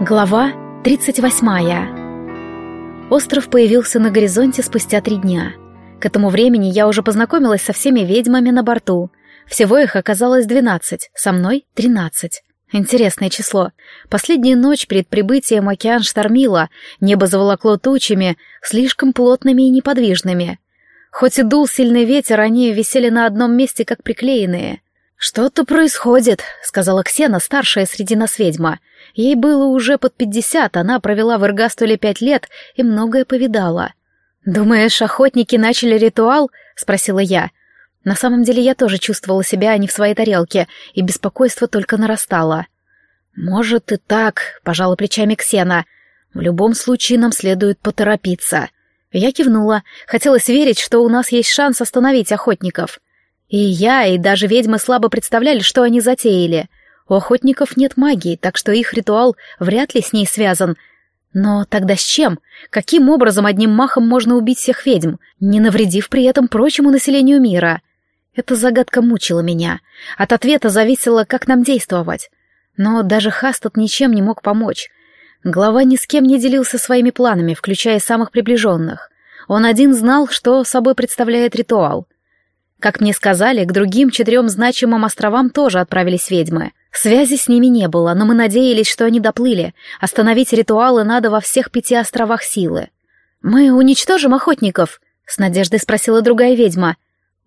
Глава 38. Остров появился на горизонте спустя три дня. К этому времени я уже познакомилась со всеми ведьмами на борту. Всего их оказалось двенадцать, со мной тринадцать. Интересное число. Последнюю ночь перед прибытием океан штормило, небо заволокло тучами, слишком плотными и неподвижными. Хоть и дул сильный ветер, они висели на одном месте, как приклеенные. «Что-то происходит», — сказала Ксена, старшая среди нас ведьма. Ей было уже под пятьдесят, она провела в Эргастуле пять лет и многое повидала. «Думаешь, охотники начали ритуал?» — спросила я. На самом деле я тоже чувствовала себя не в своей тарелке, и беспокойство только нарастало. «Может и так», — пожала плечами Ксена. «В любом случае нам следует поторопиться». Я кивнула, хотелось верить, что у нас есть шанс остановить охотников. И я, и даже ведьмы слабо представляли, что они затеяли. У охотников нет магии, так что их ритуал вряд ли с ней связан. Но тогда с чем? Каким образом одним махом можно убить всех ведьм, не навредив при этом прочему населению мира? Эта загадка мучила меня. От ответа зависело, как нам действовать. Но даже Хастад ничем не мог помочь. Глава ни с кем не делился своими планами, включая самых приближенных. Он один знал, что собой представляет ритуал. Как мне сказали, к другим четырем значимым островам тоже отправились ведьмы. Связи с ними не было, но мы надеялись, что они доплыли. Остановить ритуалы надо во всех пяти островах силы. «Мы уничтожим охотников?» — с надеждой спросила другая ведьма.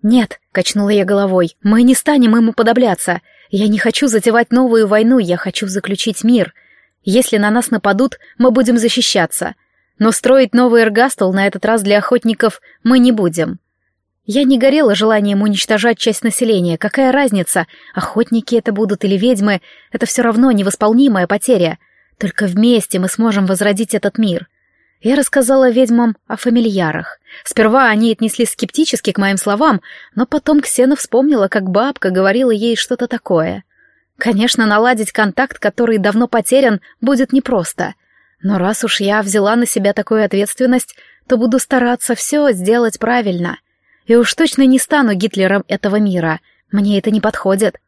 «Нет», — качнула я головой, — «мы не станем ему подобляться. Я не хочу затевать новую войну, я хочу заключить мир. Если на нас нападут, мы будем защищаться. Но строить новый эргастл на этот раз для охотников мы не будем». Я не горела желанием уничтожать часть населения. Какая разница, охотники это будут или ведьмы, это все равно невосполнимая потеря. Только вместе мы сможем возродить этот мир. Я рассказала ведьмам о фамильярах. Сперва они отнеслись скептически к моим словам, но потом Ксена вспомнила, как бабка говорила ей что-то такое. Конечно, наладить контакт, который давно потерян, будет непросто. Но раз уж я взяла на себя такую ответственность, то буду стараться все сделать правильно — и уж точно не стану Гитлером этого мира. Мне это не подходит.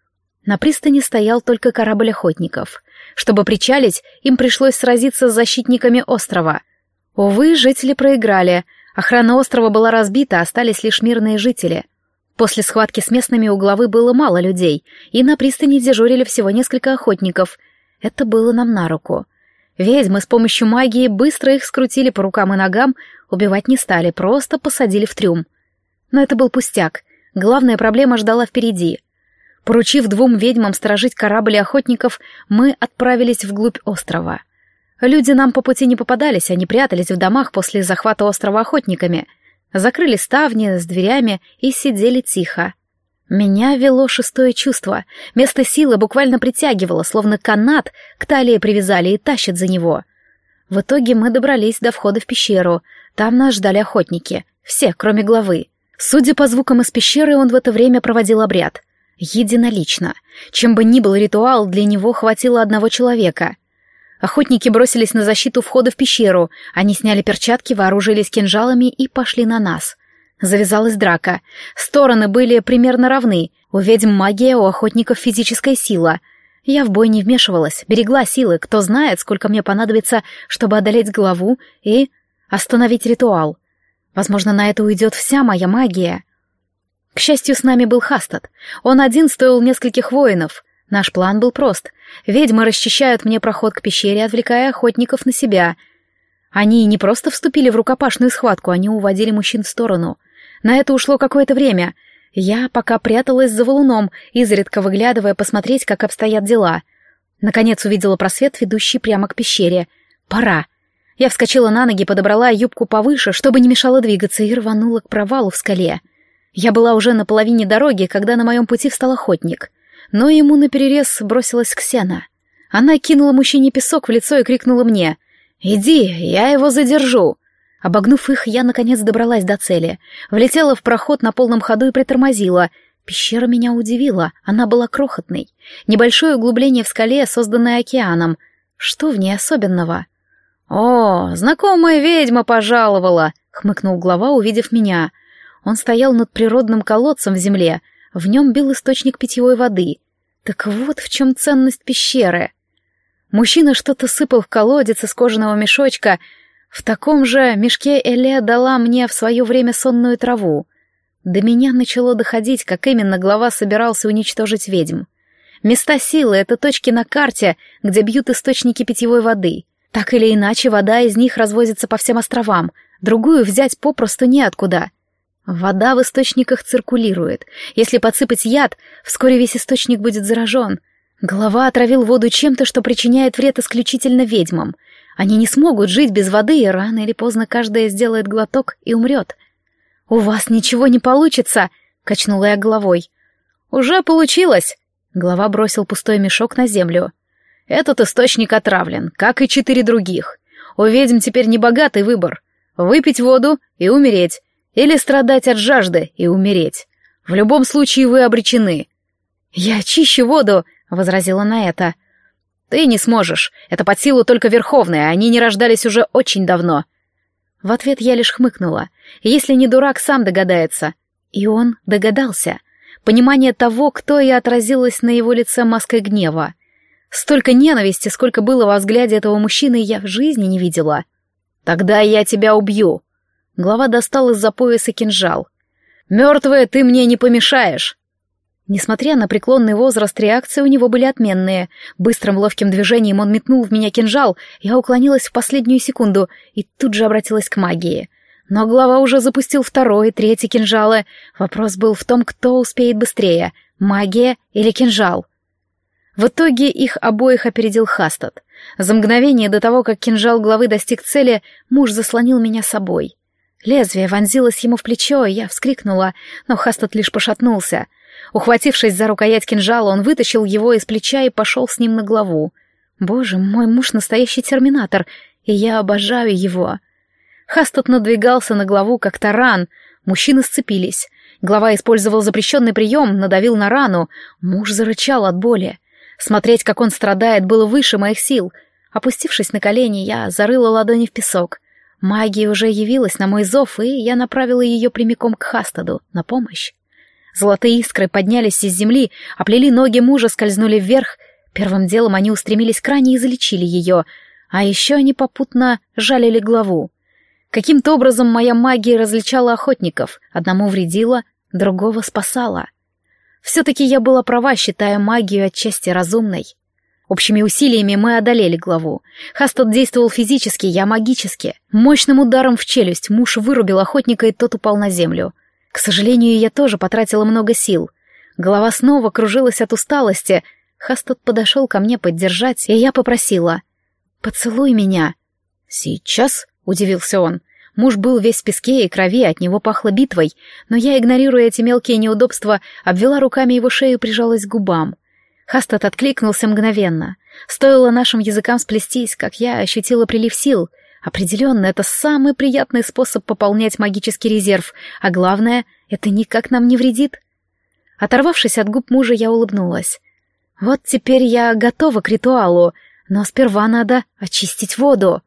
На пристани стоял только корабль охотников. Чтобы причалить, им пришлось сразиться с защитниками острова. Увы, жители проиграли. Охрана острова была разбита, остались лишь мирные жители. После схватки с местными у главы было мало людей, и на пристани дежурили всего несколько охотников. Это было нам на руку. Ведьмы с помощью магии быстро их скрутили по рукам и ногам, убивать не стали, просто посадили в трюм. Но это был пустяк. Главная проблема ждала впереди. Поручив двум ведьмам сторожить корабль охотников, мы отправились вглубь острова. Люди нам по пути не попадались, они прятались в домах после захвата острова охотниками. Закрыли ставни с дверями и сидели тихо. Меня вело шестое чувство. Место силы буквально притягивало, словно канат к талии привязали и тащат за него. В итоге мы добрались до входа в пещеру. Там нас ждали охотники. Все, кроме главы. Судя по звукам из пещеры, он в это время проводил обряд. Единолично. Чем бы ни был ритуал, для него хватило одного человека. Охотники бросились на защиту входа в пещеру. Они сняли перчатки, вооружились кинжалами и пошли на нас. Завязалась драка. Стороны были примерно равны. У ведьм магия, у охотников физическая сила. Я в бой не вмешивалась, берегла силы. Кто знает, сколько мне понадобится, чтобы одолеть главу и остановить ритуал. Возможно, на это уйдет вся моя магия. К счастью, с нами был Хастад. Он один стоил нескольких воинов. Наш план был прост. Ведьмы расчищают мне проход к пещере, отвлекая охотников на себя. Они не просто вступили в рукопашную схватку, они уводили мужчин в сторону. На это ушло какое-то время. Я пока пряталась за валуном, изредка выглядывая посмотреть, как обстоят дела. Наконец увидела просвет, ведущий прямо к пещере. Пора. Я вскочила на ноги, подобрала юбку повыше, чтобы не мешало двигаться, и рванула к провалу в скале. Я была уже на половине дороги, когда на моем пути встал охотник. Но ему наперерез бросилась Ксена. Она кинула мужчине песок в лицо и крикнула мне «Иди, я его задержу!» Обогнув их, я наконец добралась до цели. Влетела в проход на полном ходу и притормозила. Пещера меня удивила, она была крохотной. Небольшое углубление в скале, созданное океаном. Что в ней особенного? «О, знакомая ведьма пожаловала!» — хмыкнул глава, увидев меня. Он стоял над природным колодцем в земле, в нем бил источник питьевой воды. Так вот в чем ценность пещеры. Мужчина что-то сыпал в колодец из кожаного мешочка. В таком же мешке Эле дала мне в свое время сонную траву. До меня начало доходить, как именно глава собирался уничтожить ведьм. Места силы — это точки на карте, где бьют источники питьевой воды. Так или иначе, вода из них развозится по всем островам. Другую взять попросту неоткуда. Вода в источниках циркулирует. Если подсыпать яд, вскоре весь источник будет заражен. Голова отравил воду чем-то, что причиняет вред исключительно ведьмам. Они не смогут жить без воды, и рано или поздно каждая сделает глоток и умрет. «У вас ничего не получится!» — качнула я головой. «Уже получилось!» — глава бросил пустой мешок на землю. «Этот источник отравлен, как и четыре других. У ведьм теперь небогатый выбор. Выпить воду и умереть, или страдать от жажды и умереть. В любом случае вы обречены. «Я очищу воду», — возразила на это. «Ты не сможешь. Это под силу только Верховной, а они не рождались уже очень давно». В ответ я лишь хмыкнула. Если не дурак, сам догадается. И он догадался. Понимание того, кто я отразилось на его лице маской гнева. Столько ненависти, сколько было во взгляде этого мужчины, я в жизни не видела. «Тогда я тебя убью», Глава достал из-за пояса кинжал. «Мертвая, ты мне не помешаешь!» Несмотря на преклонный возраст, реакции у него были отменные. Быстрым ловким движением он метнул в меня кинжал, я уклонилась в последнюю секунду и тут же обратилась к магии. Но глава уже запустил второй, третий кинжалы. Вопрос был в том, кто успеет быстрее — магия или кинжал. В итоге их обоих опередил Хастад. За мгновение до того, как кинжал главы достиг цели, муж заслонил меня собой. Лезвие вонзилось ему в плечо, и я вскрикнула, но Хастад лишь пошатнулся. Ухватившись за рукоять кинжала, он вытащил его из плеча и пошел с ним на главу. Боже, мой муж настоящий терминатор, и я обожаю его. Хастад надвигался на главу, как таран. Мужчины сцепились. Глава использовал запрещенный прием, надавил на рану. Муж зарычал от боли. Смотреть, как он страдает, было выше моих сил. Опустившись на колени, я зарыла ладони в песок. Магия уже явилась на мой зов, и я направила ее прямиком к Хастаду на помощь. Золотые искры поднялись из земли, оплели ноги мужа, скользнули вверх. Первым делом они устремились к ране и залечили ее, а еще они попутно жалили главу. Каким-то образом моя магия различала охотников, одному вредила, другого спасала. Все-таки я была права, считая магию отчасти разумной. Общими усилиями мы одолели главу. Хастад действовал физически, я магически. Мощным ударом в челюсть муж вырубил охотника, и тот упал на землю. К сожалению, я тоже потратила много сил. Голова снова кружилась от усталости. Хастад подошел ко мне поддержать, и я попросила. «Поцелуй меня». «Сейчас?» — удивился он. Муж был весь в песке и крови, от него пахло битвой, но я, игнорируя эти мелкие неудобства, обвела руками его шею и прижалась к губам. Хастад откликнулся мгновенно. Стоило нашим языкам сплестись, как я ощутила прилив сил. Определенно, это самый приятный способ пополнять магический резерв, а главное, это никак нам не вредит. Оторвавшись от губ мужа, я улыбнулась. Вот теперь я готова к ритуалу, но сперва надо очистить воду.